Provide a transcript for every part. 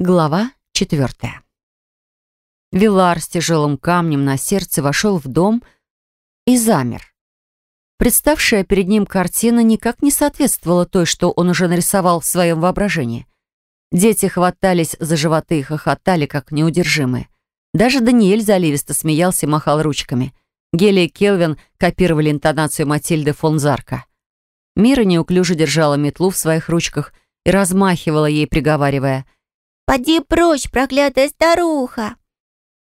Глава четвертая. Вилар с тяжелым камнем на сердце вошел в дом и замер. Представшая перед ним картина никак не соответствовала той, что он уже нарисовал в своем воображении. Дети хватались за животы и хохотали, как неудержимые. Даже Даниэль заливисто смеялся и махал ручками. Гели и Келвин копировали интонацию Матильды фон Зарка. Мира неуклюже держала метлу в своих ручках и размахивала ей, приговаривая — «Поди прочь, проклятая старуха!»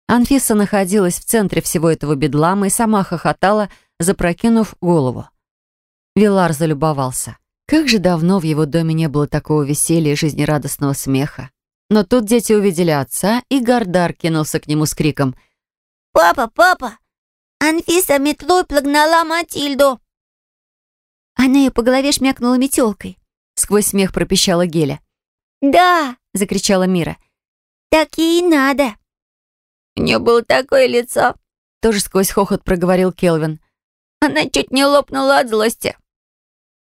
Анфиса находилась в центре всего этого бедлама и сама хохотала, запрокинув голову. Вилар залюбовался. Как же давно в его доме не было такого веселья и жизнерадостного смеха. Но тут дети увидели отца, и Гардар кинулся к нему с криком «Папа, папа! Анфиса метлой погнала Матильду!» Она ее по голове шмякнула метелкой. Сквозь смех пропищала Геля. «Да!» — закричала Мира. «Так ей и надо!» «У нее было такое лицо!» — тоже сквозь хохот проговорил Келвин. «Она чуть не лопнула от злости!»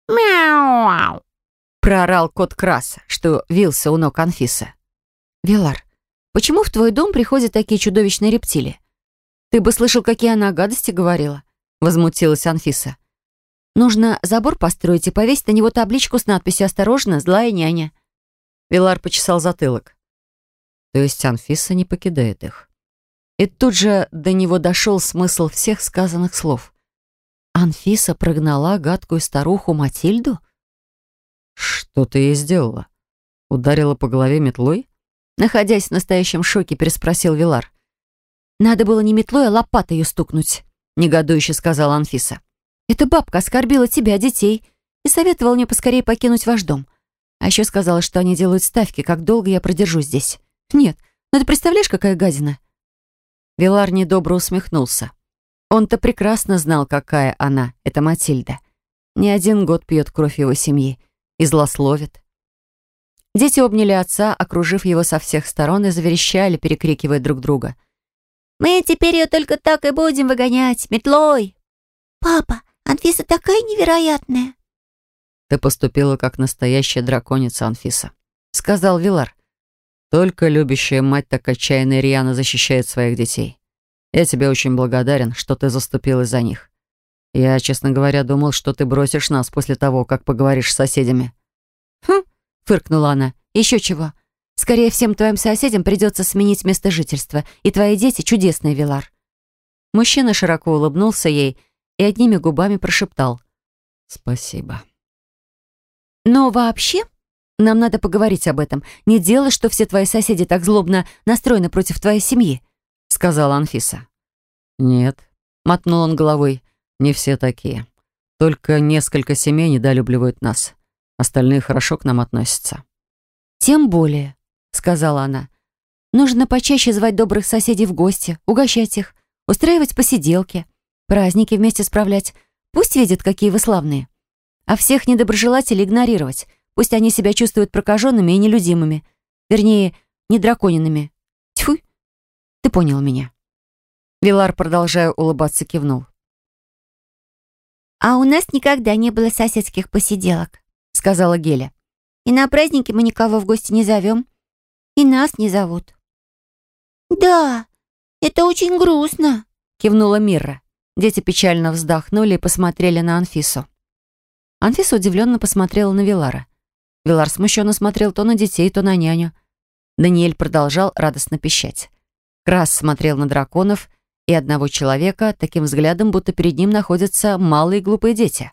«Мяу!» — проорал кот Краса, что вился у ног Анфисы. «Вилар, почему в твой дом приходят такие чудовищные рептилии? Ты бы слышал, какие она гадости говорила!» — возмутилась Анфиса. «Нужно забор построить и повесить на него табличку с надписью «Осторожно, злая няня». Вилар почесал затылок. То есть Анфиса не покидает их. И тут же до него дошел смысл всех сказанных слов. Анфиса прогнала гадкую старуху Матильду? Что ты ей сделала? Ударила по голове метлой? Находясь в настоящем шоке, переспросил Вилар. «Надо было не метлой, а лопатой ее стукнуть», — негодующе сказала Анфиса. «Эта бабка оскорбила тебя, детей, и советовала мне поскорее покинуть ваш дом. А еще сказала, что они делают ставки, как долго я продержусь здесь. Нет, ну ты представляешь, какая гадина?» Вилар недобро усмехнулся. Он-то прекрасно знал, какая она, эта Матильда. Не один год пьет кровь его семьи и злословит. Дети обняли отца, окружив его со всех сторон и заверещали, перекрикивая друг друга. «Мы теперь ее только так и будем выгонять, метлой!» «Папа, Анфиса такая невероятная!» «Ты поступила как настоящая драконица, Анфиса», — сказал Вилар. «Только любящая мать так отчаянно рьяно защищает своих детей. Я тебе очень благодарен, что ты заступилась за них. Я, честно говоря, думал, что ты бросишь нас после того, как поговоришь с соседями». «Хм», — фыркнула она, — «еще чего. Скорее всем твоим соседям придется сменить место жительства, и твои дети — чудесный Вилар». Мужчина широко улыбнулся ей и одними губами прошептал «Спасибо». Но вообще, нам надо поговорить об этом. Не дело, что все твои соседи так злобно настроены против твоей семьи», — сказала Анфиса. «Нет», — мотнул он головой, — «не все такие. Только несколько семей недолюбливают нас. Остальные хорошо к нам относятся». «Тем более», — сказала она, — «нужно почаще звать добрых соседей в гости, угощать их, устраивать посиделки, праздники вместе справлять. Пусть видят, какие вы славные» а всех недоброжелателей игнорировать. Пусть они себя чувствуют прокаженными и нелюдимыми. Вернее, не драконинами. Тьфу, ты понял меня. Вилар, продолжая улыбаться, кивнул. «А у нас никогда не было соседских посиделок», — сказала Геля. «И на праздники мы никого в гости не зовем. И нас не зовут». «Да, это очень грустно», — кивнула Мира. Дети печально вздохнули и посмотрели на Анфису. Анфиса удивленно посмотрела на Вилара. Вилар смущенно смотрел то на детей, то на няню. Даниэль продолжал радостно пищать. Крас смотрел на драконов и одного человека таким взглядом, будто перед ним находятся малые глупые дети.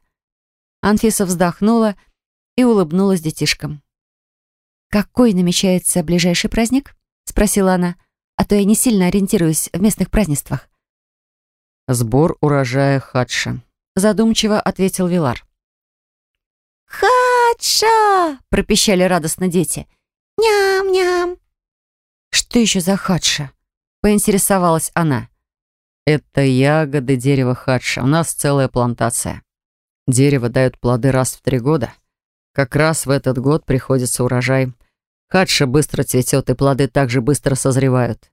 Анфиса вздохнула и улыбнулась детишкам. «Какой намечается ближайший праздник?» — спросила она. «А то я не сильно ориентируюсь в местных празднествах». «Сбор урожая хадша», — задумчиво ответил Вилар. «Хадша!» — пропищали радостно дети. «Ням-ням!» «Что еще за хадша?» — поинтересовалась она. «Это ягоды дерева хадша. У нас целая плантация. Дерево дает плоды раз в три года. Как раз в этот год приходится урожай. Хадша быстро цветет, и плоды также быстро созревают.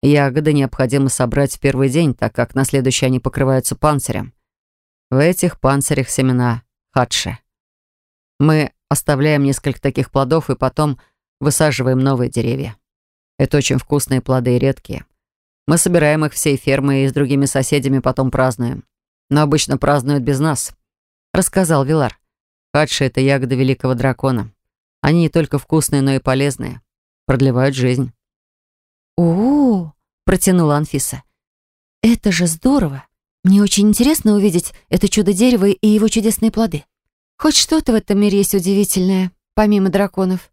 Ягоды необходимо собрать в первый день, так как на следующий они покрываются панцирем. В этих панцирях семена хадша. Мы оставляем несколько таких плодов и потом высаживаем новые деревья. Это очень вкусные плоды и редкие. Мы собираем их всей фермой и с другими соседями потом празднуем. Но обычно празднуют без нас», — рассказал Вилар. «Хадши — это ягоды великого дракона. Они не только вкусные, но и полезные. Продлевают жизнь». «О-о-о!» — протянула Анфиса. «Это же здорово! Мне очень интересно увидеть это чудо дерева и его чудесные плоды. Хоть что-то в этом мире есть удивительное, помимо драконов.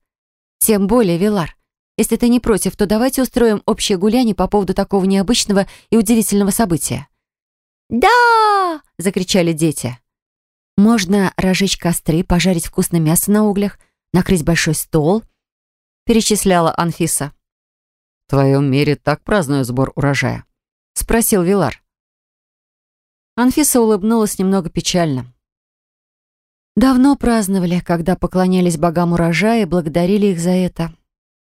Тем более, Вилар, если ты не против, то давайте устроим общее гуляние по поводу такого необычного и удивительного события». «Да!» — закричали дети. «Можно разжечь костры, пожарить вкусное мясо на углях, накрыть большой стол», — перечисляла Анфиса. «В твоем мире так празднуют сбор урожая?» — спросил Вилар. Анфиса улыбнулась немного печально. «Давно праздновали, когда поклонялись богам урожая и благодарили их за это.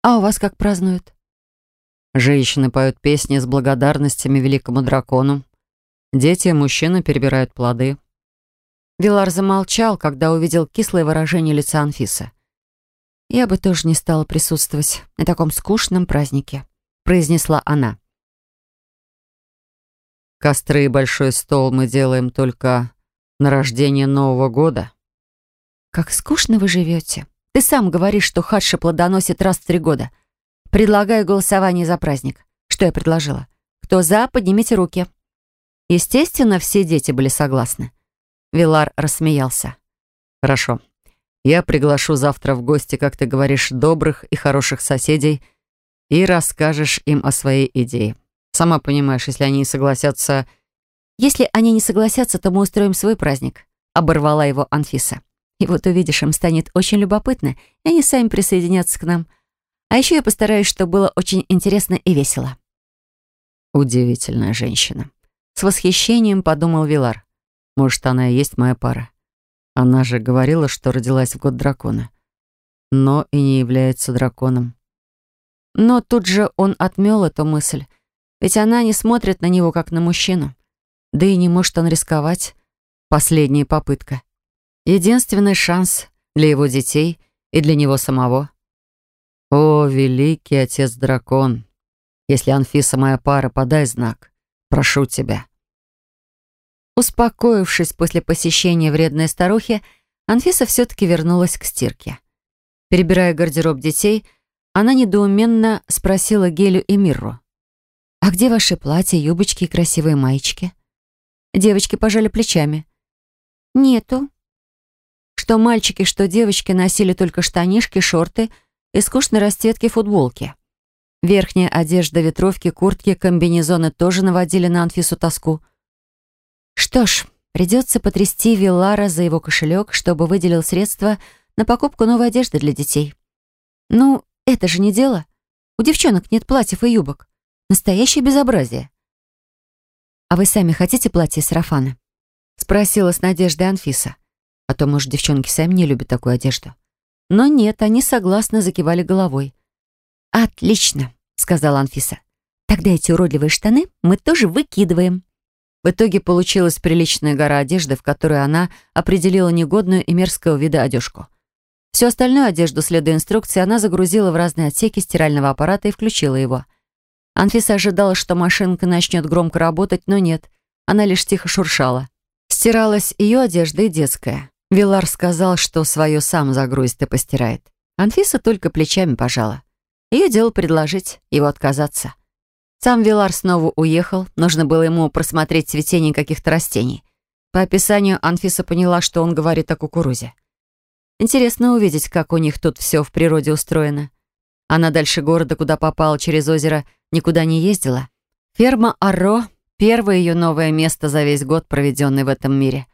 А у вас как празднуют?» Женщины поют песни с благодарностями великому дракону. Дети и мужчины перебирают плоды. Вилар замолчал, когда увидел кислое выражение лица Анфисы. «Я бы тоже не стала присутствовать на таком скучном празднике», произнесла она. «Костры и большой стол мы делаем только на рождение Нового года». «Как скучно вы живете. Ты сам говоришь, что хадша плодоносит раз в три года. Предлагаю голосование за праздник. Что я предложила? Кто за, поднимите руки». Естественно, все дети были согласны. Вилар рассмеялся. «Хорошо. Я приглашу завтра в гости, как ты говоришь, добрых и хороших соседей и расскажешь им о своей идее. Сама понимаешь, если они не согласятся...» «Если они не согласятся, то мы устроим свой праздник», — оборвала его Анфиса. «И вот увидишь, им станет очень любопытно, и они сами присоединятся к нам. А еще я постараюсь, чтобы было очень интересно и весело». Удивительная женщина. С восхищением подумал Вилар. Может, она и есть моя пара. Она же говорила, что родилась в год дракона. Но и не является драконом. Но тут же он отмел эту мысль. Ведь она не смотрит на него, как на мужчину. Да и не может он рисковать. Последняя попытка. Единственный шанс для его детей и для него самого. О, великий отец-дракон! Если Анфиса моя пара, подай знак. Прошу тебя». Успокоившись после посещения вредной старухи, Анфиса все-таки вернулась к стирке. Перебирая гардероб детей, она недоуменно спросила Гелю и Мирру. «А где ваши платья, юбочки и красивые маечки?» Девочки пожали плечами. «Нету». Что мальчики, что девочки носили только штанишки, шорты и скучной расцветки футболки. Верхняя одежда, ветровки, куртки, комбинезоны тоже наводили на Анфису тоску. Что ж, придется потрясти Виллара за его кошелек, чтобы выделил средства на покупку новой одежды для детей. Ну, это же не дело. У девчонок нет платьев и юбок. Настоящее безобразие. «А вы сами хотите платье и сарафаны?» Спросила с надеждой Анфиса. А то, может, девчонки сами не любят такую одежду. Но нет, они согласно закивали головой. «Отлично», — сказала Анфиса. «Тогда эти уродливые штаны мы тоже выкидываем». В итоге получилась приличная гора одежды, в которой она определила негодную и мерзкого вида одежку. Всю остальную одежду, следуя инструкции, она загрузила в разные отсеки стирального аппарата и включила его. Анфиса ожидала, что машинка начнет громко работать, но нет. Она лишь тихо шуршала. Стиралась ее одежда и детская. Вилар сказал, что свое сам загрузит и постирает. Анфиса только плечами пожала. Ее дело предложить, его отказаться. Сам Вилар снова уехал, нужно было ему просмотреть цветение каких-то растений. По описанию Анфиса поняла, что он говорит о кукурузе. Интересно увидеть, как у них тут все в природе устроено. Она дальше города, куда попала через озеро, никуда не ездила. Ферма Арро — первое ее новое место за весь год, проведенный в этом мире.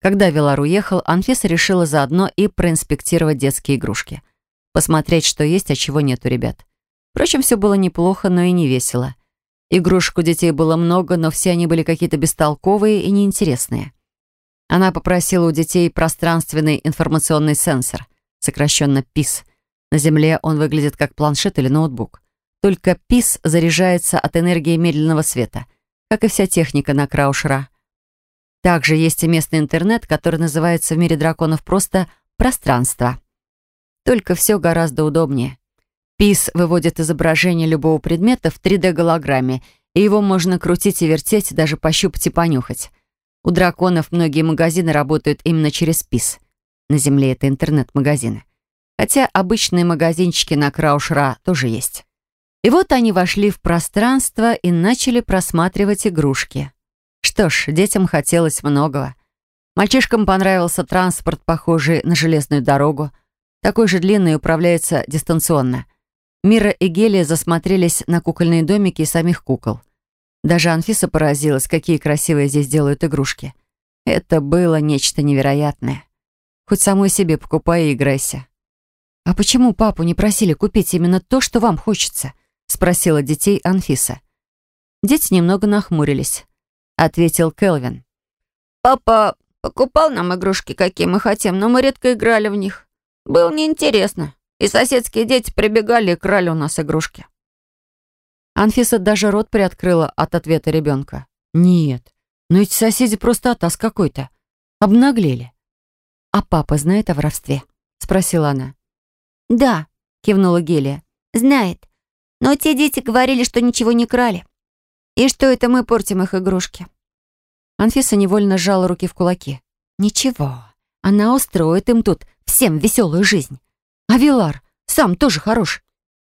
Когда Вилар уехал, Анфиса решила заодно и проинспектировать детские игрушки посмотреть, что есть, а чего нет у ребят. Впрочем, все было неплохо, но и не весело. Игрушек у детей было много, но все они были какие-то бестолковые и неинтересные. Она попросила у детей пространственный информационный сенсор, сокращенно ПИС. На Земле он выглядит как планшет или ноутбук. Только ПИС заряжается от энергии медленного света, как и вся техника на Краушера. Также есть и местный интернет, который называется в мире драконов просто «пространство». Только все гораздо удобнее. ПИС выводит изображение любого предмета в 3D-голограмме, и его можно крутить и вертеть, даже пощупать и понюхать. У драконов многие магазины работают именно через ПИС. На Земле это интернет-магазины. Хотя обычные магазинчики на Краушра тоже есть. И вот они вошли в пространство и начали просматривать игрушки. Что ж, детям хотелось многого. Мальчишкам понравился транспорт, похожий на железную дорогу. Такой же длинный управляется дистанционно. Мира и Гелия засмотрелись на кукольные домики и самих кукол. Даже Анфиса поразилась, какие красивые здесь делают игрушки. Это было нечто невероятное. Хоть самой себе покупай и играйся. «А почему папу не просили купить именно то, что вам хочется?» — спросила детей Анфиса. Дети немного нахмурились. Ответил Келвин. «Папа покупал нам игрушки, какие мы хотим, но мы редко играли в них. Было неинтересно и соседские дети прибегали и крали у нас игрушки. Анфиса даже рот приоткрыла от ответа ребенка. «Нет, но эти соседи просто атас какой-то. Обнаглели». «А папа знает о воровстве?» — спросила она. «Да», — кивнула Гелия, — «знает. Но те дети говорили, что ничего не крали. И что это мы портим их игрушки». Анфиса невольно сжала руки в кулаки. «Ничего, она устроит им тут всем веселую жизнь. А Вилар сам тоже хорош.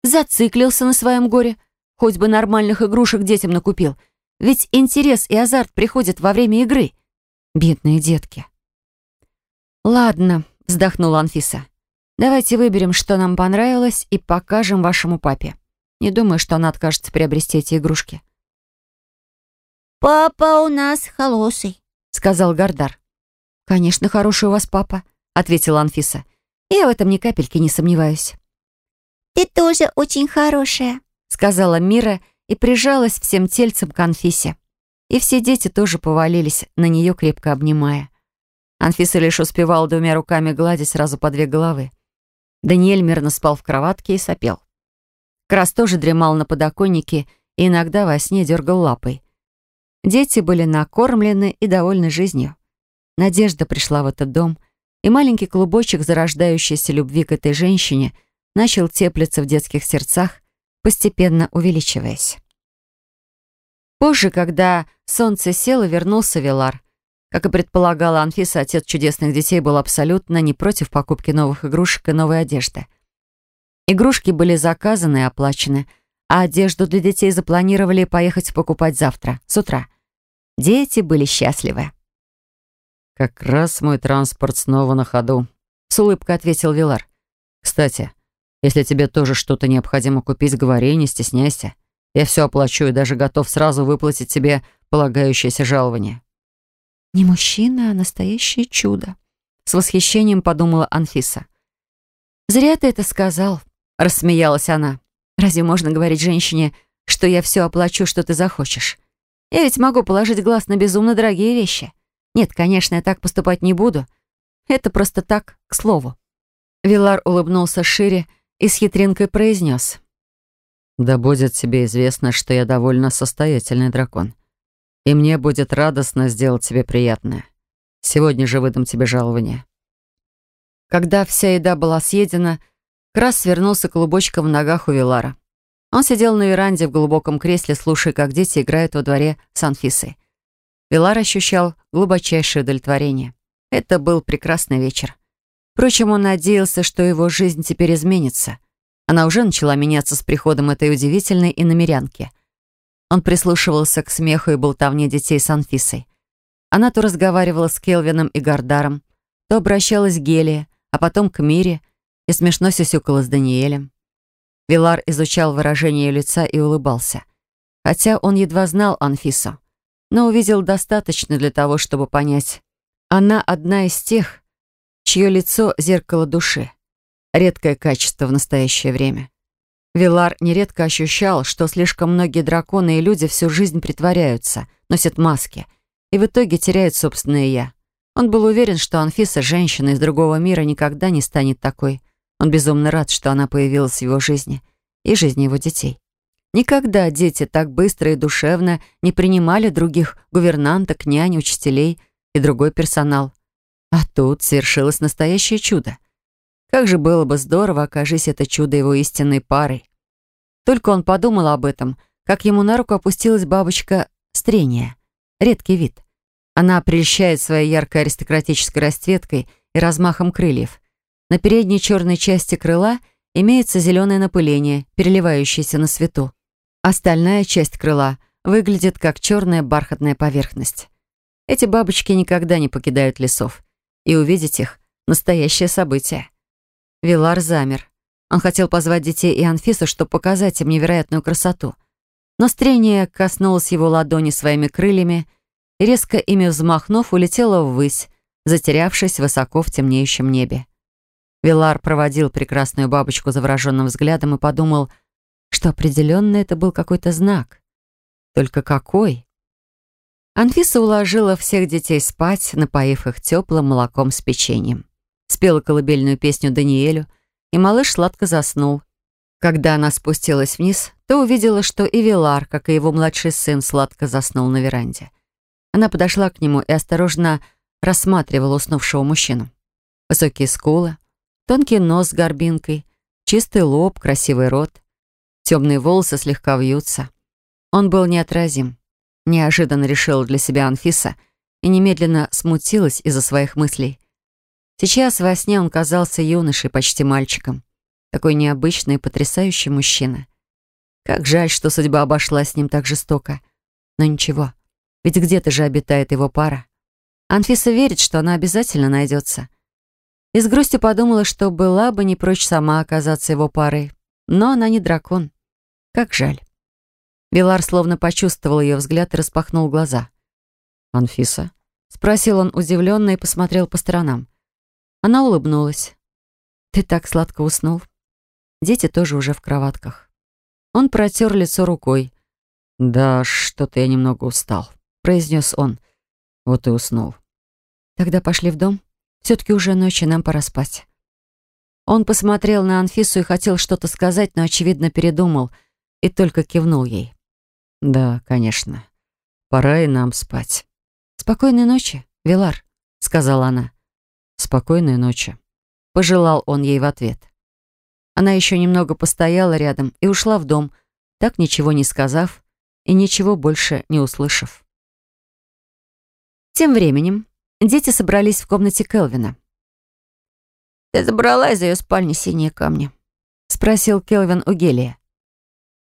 Зациклился на своем горе. Хоть бы нормальных игрушек детям накупил. Ведь интерес и азарт приходят во время игры. Бедные детки. «Ладно», — вздохнула Анфиса. «Давайте выберем, что нам понравилось, и покажем вашему папе. Не думаю, что она откажется приобрести эти игрушки». «Папа у нас холосый», — сказал Гардар. «Конечно, хороший у вас папа», — ответила Анфиса. Я в этом ни капельки не сомневаюсь. «Ты тоже очень хорошая», — сказала Мира и прижалась всем тельцем к Анфисе. И все дети тоже повалились, на нее крепко обнимая. Анфиса лишь успевала двумя руками гладить сразу по две головы. Даниэль мирно спал в кроватке и сопел. Крас тоже дремал на подоконнике и иногда во сне дергал лапой. Дети были накормлены и довольны жизнью. Надежда пришла в этот дом — и маленький клубочек зарождающейся любви к этой женщине начал теплиться в детских сердцах, постепенно увеличиваясь. Позже, когда солнце село, вернулся Вилар. Как и предполагала Анфиса, отец чудесных детей был абсолютно не против покупки новых игрушек и новой одежды. Игрушки были заказаны и оплачены, а одежду для детей запланировали поехать покупать завтра, с утра. Дети были счастливы. «Как раз мой транспорт снова на ходу», — с улыбкой ответил Вилар. «Кстати, если тебе тоже что-то необходимо купить, говори, не стесняйся. Я все оплачу и даже готов сразу выплатить тебе полагающееся жалование». «Не мужчина, а настоящее чудо», — с восхищением подумала Анфиса. «Зря ты это сказал», — рассмеялась она. «Разве можно говорить женщине, что я все оплачу, что ты захочешь? Я ведь могу положить глаз на безумно дорогие вещи. Нет, конечно, я так поступать не буду. Это просто так, к слову. Вилар улыбнулся шире и с хитринкой произнес. «Да будет тебе известно, что я довольно состоятельный дракон. И мне будет радостно сделать тебе приятное. Сегодня же выдам тебе жалование». Когда вся еда была съедена, Крас свернулся клубочком в ногах у Вилара. Он сидел на веранде в глубоком кресле, слушая, как дети играют во дворе с Анфисой. Вилар ощущал глубочайшее удовлетворение. Это был прекрасный вечер. Впрочем, он надеялся, что его жизнь теперь изменится. Она уже начала меняться с приходом этой удивительной иномерянки. Он прислушивался к смеху и болтовне детей с Анфисой. Она то разговаривала с Келвином и Гардаром, то обращалась к Гелии, а потом к Мире и смешно сюсюкала с Даниэлем. Вилар изучал выражение лица и улыбался. Хотя он едва знал Анфису но увидел достаточно для того, чтобы понять. Она одна из тех, чье лицо — зеркало души. Редкое качество в настоящее время. Вилар нередко ощущал, что слишком многие драконы и люди всю жизнь притворяются, носят маски и в итоге теряют собственное «я». Он был уверен, что Анфиса, женщина из другого мира, никогда не станет такой. Он безумно рад, что она появилась в его жизни и жизни его детей. Никогда дети так быстро и душевно не принимали других гувернанток, нянь, учителей и другой персонал. А тут свершилось настоящее чудо. Как же было бы здорово, окажись это чудо его истинной парой. Только он подумал об этом, как ему на руку опустилась бабочка стрения. Редкий вид. Она прельщает своей яркой аристократической расцветкой и размахом крыльев. На передней черной части крыла имеется зеленое напыление, переливающееся на свету. Остальная часть крыла выглядит как черная бархатная поверхность. Эти бабочки никогда не покидают лесов, и увидеть их — настоящее событие. Вилар замер. Он хотел позвать детей и Анфису, чтобы показать им невероятную красоту. Но стрение коснулось его ладони своими крыльями и, резко ими взмахнув, улетело ввысь, затерявшись высоко в темнеющем небе. Вилар проводил прекрасную бабочку завороженным взглядом и подумал, что определенно это был какой-то знак. Только какой? Анфиса уложила всех детей спать, напоив их теплым молоком с печеньем спела колыбельную песню Даниэлю, и малыш сладко заснул. Когда она спустилась вниз, то увидела, что и Вилар, как и его младший сын, сладко заснул на веранде. Она подошла к нему и осторожно рассматривала уснувшего мужчину. Высокие скулы, тонкий нос с горбинкой, чистый лоб, красивый рот. Темные волосы слегка вьются. Он был неотразим. Неожиданно решила для себя Анфиса и немедленно смутилась из-за своих мыслей. Сейчас во сне он казался юношей, почти мальчиком. Такой необычный и потрясающий мужчина. Как жаль, что судьба обошлась с ним так жестоко. Но ничего, ведь где-то же обитает его пара. Анфиса верит, что она обязательно найдется. И с грустью подумала, что была бы не прочь сама оказаться его парой. Но она не дракон. Как жаль. Вилар словно почувствовал ее взгляд и распахнул глаза. «Анфиса?» — спросил он удивленно и посмотрел по сторонам. Она улыбнулась. «Ты так сладко уснул?» Дети тоже уже в кроватках. Он протер лицо рукой. «Да, что-то я немного устал», — произнес он. Вот и уснул. «Тогда пошли в дом. Все-таки уже ночь, нам пора спать». Он посмотрел на Анфису и хотел что-то сказать, но, очевидно, передумал и только кивнул ей. «Да, конечно. Пора и нам спать». «Спокойной ночи, Вилар», — сказала она. «Спокойной ночи», — пожелал он ей в ответ. Она еще немного постояла рядом и ушла в дом, так ничего не сказав и ничего больше не услышав. Тем временем дети собрались в комнате Келвина. «Ты забрала из ее спальни синие камни?» — спросил Келвин у Гелия.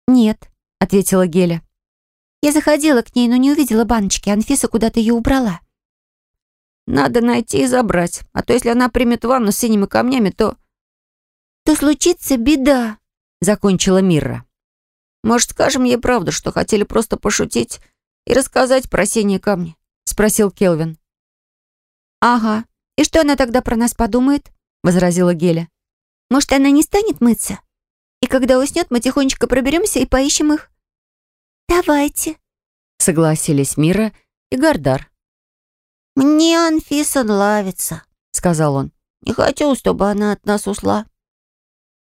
«Нет», — ответила Геля. «Я заходила к ней, но не увидела баночки. Анфиса куда-то ее убрала». Надо найти и забрать. А то если она примет ванну с синими камнями, то... То случится беда, закончила Мирра. Может, скажем ей правду, что хотели просто пошутить и рассказать про синие камни? Спросил Келвин. Ага. И что она тогда про нас подумает? Возразила Геля. Может, она не станет мыться? И когда уснет, мы тихонечко проберемся и поищем их? Давайте. Согласились Мира и Гардар. «Мне Анфиса нравится», — сказал он. «Не хочу, чтобы она от нас ушла».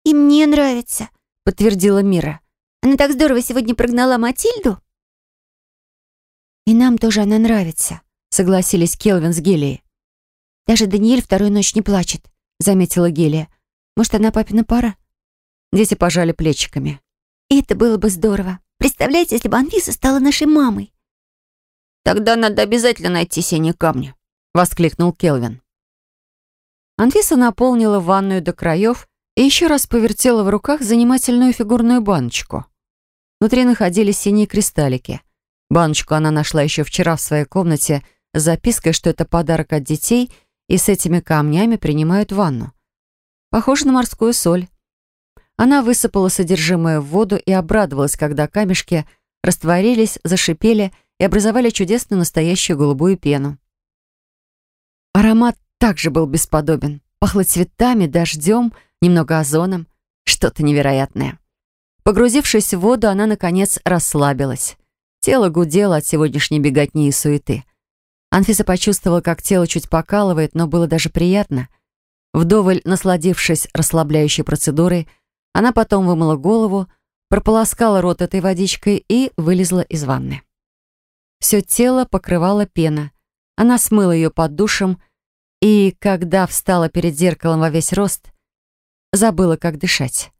«И мне нравится», — подтвердила Мира. «Она так здорово сегодня прогнала Матильду». «И нам тоже она нравится», — согласились Келвин с Гелией. «Даже Даниэль вторую ночь не плачет», — заметила Гелия. «Может, она папина пара?» Дети пожали плечиками. И «Это было бы здорово. Представляете, если бы Анфиса стала нашей мамой?» «Тогда надо обязательно найти синие камни», — воскликнул Келвин. Анфиса наполнила ванную до краев и еще раз повертела в руках занимательную фигурную баночку. Внутри находились синие кристаллики. Баночку она нашла еще вчера в своей комнате с запиской, что это подарок от детей, и с этими камнями принимают ванну. Похоже на морскую соль. Она высыпала содержимое в воду и обрадовалась, когда камешки растворились, зашипели и образовали чудесную настоящую голубую пену. Аромат также был бесподобен. Пахло цветами, дождем, немного озоном. Что-то невероятное. Погрузившись в воду, она, наконец, расслабилась. Тело гудело от сегодняшней беготни и суеты. Анфиса почувствовала, как тело чуть покалывает, но было даже приятно. Вдоволь насладившись расслабляющей процедурой, она потом вымыла голову, прополоскала рот этой водичкой и вылезла из ванны. Все тело покрывало пена. Она смыла ее под душем, и, когда встала перед зеркалом во весь рост, забыла, как дышать.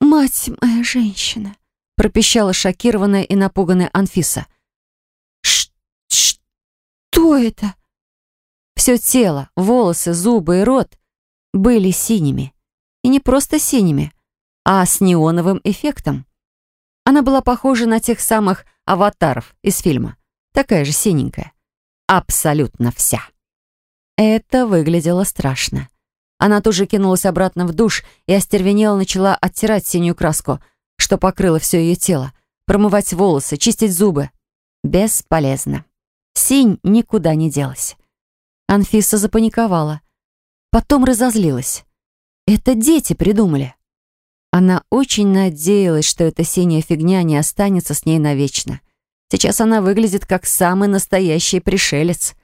«Мать моя женщина!» — пропищала шокированная и напуганная Анфиса. «Что это?» Все тело, волосы, зубы и рот были синими. И не просто синими, а с неоновым эффектом. Она была похожа на тех самых аватаров из фильма. Такая же синенькая. Абсолютно вся. Это выглядело страшно. Она тут же кинулась обратно в душ и остервенела начала оттирать синюю краску, что покрыло все ее тело, промывать волосы, чистить зубы. Бесполезно. Синь никуда не делась. Анфиса запаниковала. Потом разозлилась. Это дети придумали. Она очень надеялась, что эта синяя фигня не останется с ней навечно. Сейчас она выглядит как самый настоящий пришелец.